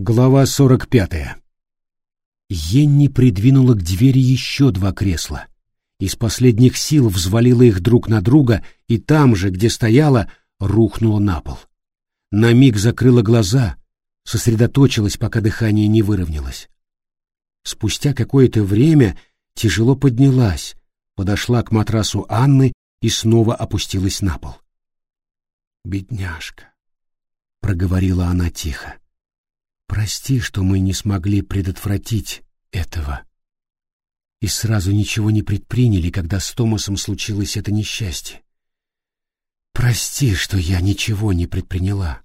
Глава 45. Енни придвинула к двери еще два кресла. Из последних сил взвалила их друг на друга и там же, где стояла, рухнула на пол. На миг закрыла глаза, сосредоточилась, пока дыхание не выровнялось. Спустя какое-то время тяжело поднялась, подошла к матрасу Анны и снова опустилась на пол. «Бедняжка», — проговорила она тихо. Прости, что мы не смогли предотвратить этого. И сразу ничего не предприняли, когда с Томасом случилось это несчастье. Прости, что я ничего не предприняла.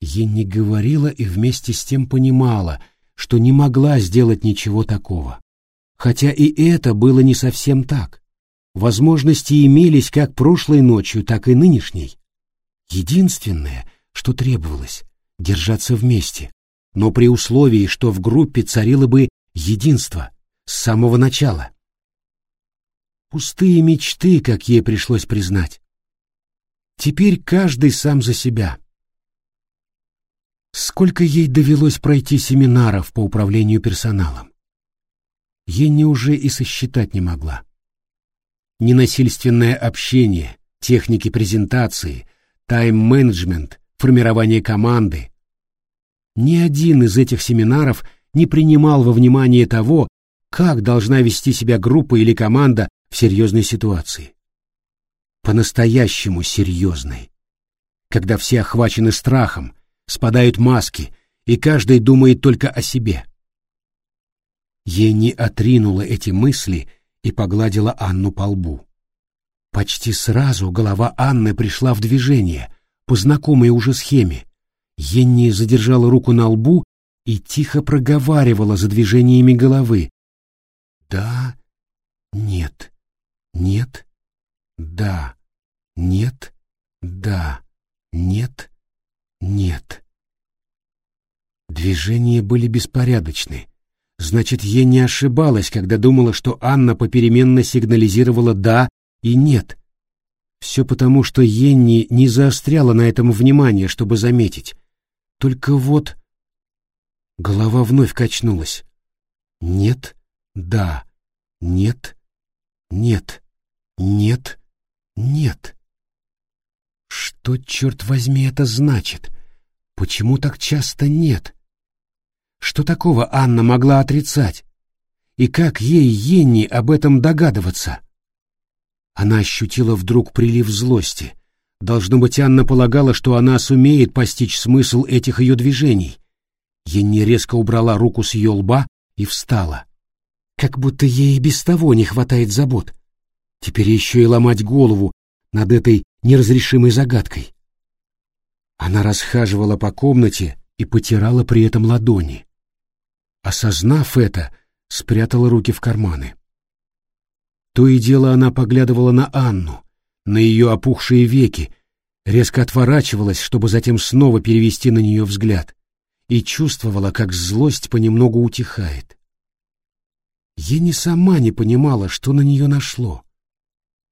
Енни говорила и вместе с тем понимала, что не могла сделать ничего такого. Хотя и это было не совсем так. Возможности имелись как прошлой ночью, так и нынешней. Единственное, что требовалось, держаться вместе, но при условии, что в группе царило бы единство с самого начала. Пустые мечты, как ей пришлось признать. Теперь каждый сам за себя. Сколько ей довелось пройти семинаров по управлению персоналом? Ей уже и сосчитать не могла. Ненасильственное общение, техники презентации, тайм-менеджмент, формирование команды, ни один из этих семинаров не принимал во внимание того, как должна вести себя группа или команда в серьезной ситуации. По-настоящему серьезной. Когда все охвачены страхом, спадают маски, и каждый думает только о себе. Ени отринула эти мысли и погладила Анну по лбу. Почти сразу голова Анны пришла в движение, по знакомой уже схеме, Енни задержала руку на лбу и тихо проговаривала за движениями головы. «Да, нет, нет, да, нет, да, нет, нет». Движения были беспорядочны. Значит, я не ошибалась, когда думала, что Анна попеременно сигнализировала «да» и «нет». Все потому, что Енни не заостряла на этом внимание, чтобы заметить. Только вот... Голова вновь качнулась. Нет, да, нет, нет, нет, нет. Что, черт возьми, это значит? Почему так часто нет? Что такого Анна могла отрицать? И как ей, Енни, об этом догадываться? Она ощутила вдруг прилив злости — Должно быть, Анна полагала, что она сумеет постичь смысл этих ее движений. Енни резко убрала руку с ее лба и встала. Как будто ей и без того не хватает забот. Теперь еще и ломать голову над этой неразрешимой загадкой. Она расхаживала по комнате и потирала при этом ладони. Осознав это, спрятала руки в карманы. То и дело она поглядывала на Анну, на ее опухшие веки, резко отворачивалась, чтобы затем снова перевести на нее взгляд, и чувствовала, как злость понемногу утихает. Ени сама не понимала, что на нее нашло.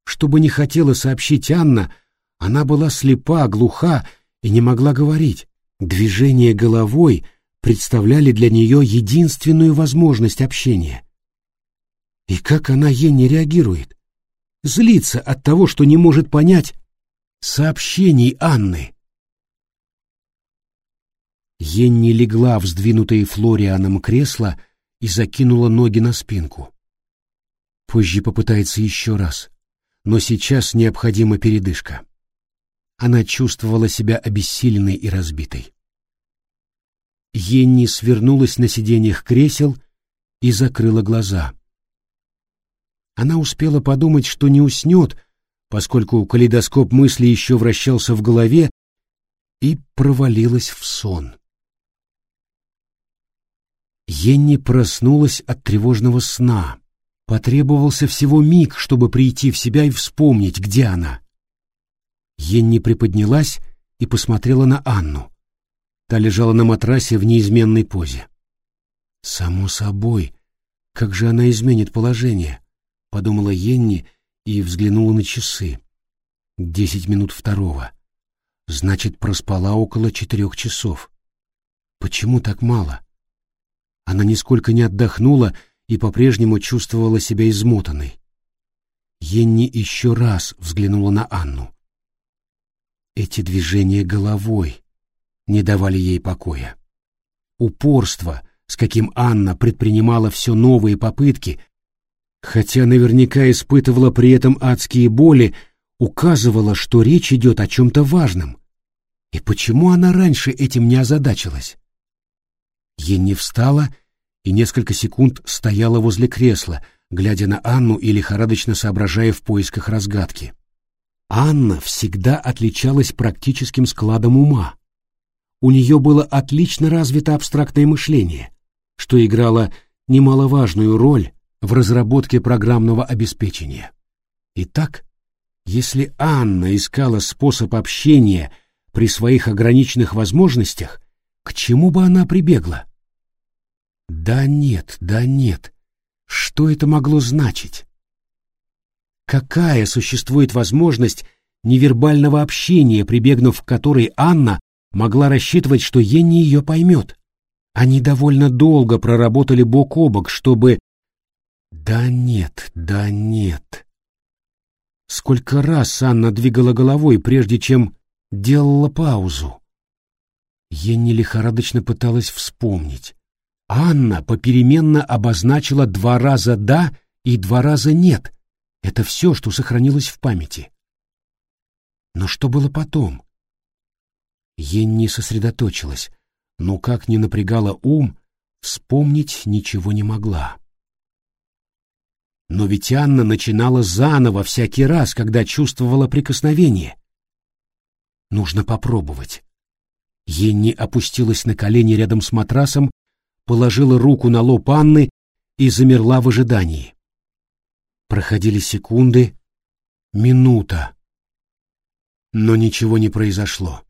Что бы ни хотела сообщить Анна, она была слепа, глуха и не могла говорить. Движения головой представляли для нее единственную возможность общения. И как она ей не реагирует? Злится от того, что не может понять сообщений Анны. Енни легла в сдвинутое Флорианом кресло и закинула ноги на спинку. Позже попытается еще раз, но сейчас необходима передышка. Она чувствовала себя обессиленной и разбитой. Енни свернулась на сиденьях кресел и закрыла глаза. Она успела подумать, что не уснет, поскольку калейдоскоп мысли еще вращался в голове, и провалилась в сон. Енни проснулась от тревожного сна. Потребовался всего миг, чтобы прийти в себя и вспомнить, где она. Енни приподнялась и посмотрела на Анну. Та лежала на матрасе в неизменной позе. Само собой, как же она изменит положение? — подумала Енни и взглянула на часы. Десять минут второго. Значит, проспала около четырех часов. Почему так мало? Она нисколько не отдохнула и по-прежнему чувствовала себя измотанной. Енни еще раз взглянула на Анну. Эти движения головой не давали ей покоя. Упорство, с каким Анна предпринимала все новые попытки, хотя наверняка испытывала при этом адские боли, указывало, что речь идет о чем-то важном. И почему она раньше этим не озадачилась? Енни встала и несколько секунд стояла возле кресла, глядя на Анну и лихорадочно соображая в поисках разгадки. Анна всегда отличалась практическим складом ума. У нее было отлично развито абстрактное мышление, что играло немаловажную роль в разработке программного обеспечения. Итак, если Анна искала способ общения при своих ограниченных возможностях, к чему бы она прибегла? Да нет, да нет. Что это могло значить? Какая существует возможность невербального общения, прибегнув к которой Анна могла рассчитывать, что Енни ее поймет? Они довольно долго проработали бок о бок, чтобы... Да нет, да нет. Сколько раз Анна двигала головой, прежде чем делала паузу. Енни лихорадочно пыталась вспомнить. Анна попеременно обозначила два раза «да» и два раза «нет». Это все, что сохранилось в памяти. Но что было потом? Енни сосредоточилась, но как ни напрягала ум, вспомнить ничего не могла. Но ведь Анна начинала заново всякий раз, когда чувствовала прикосновение. Нужно попробовать. Енни опустилась на колени рядом с матрасом положила руку на лоб Анны и замерла в ожидании. Проходили секунды, минута, но ничего не произошло.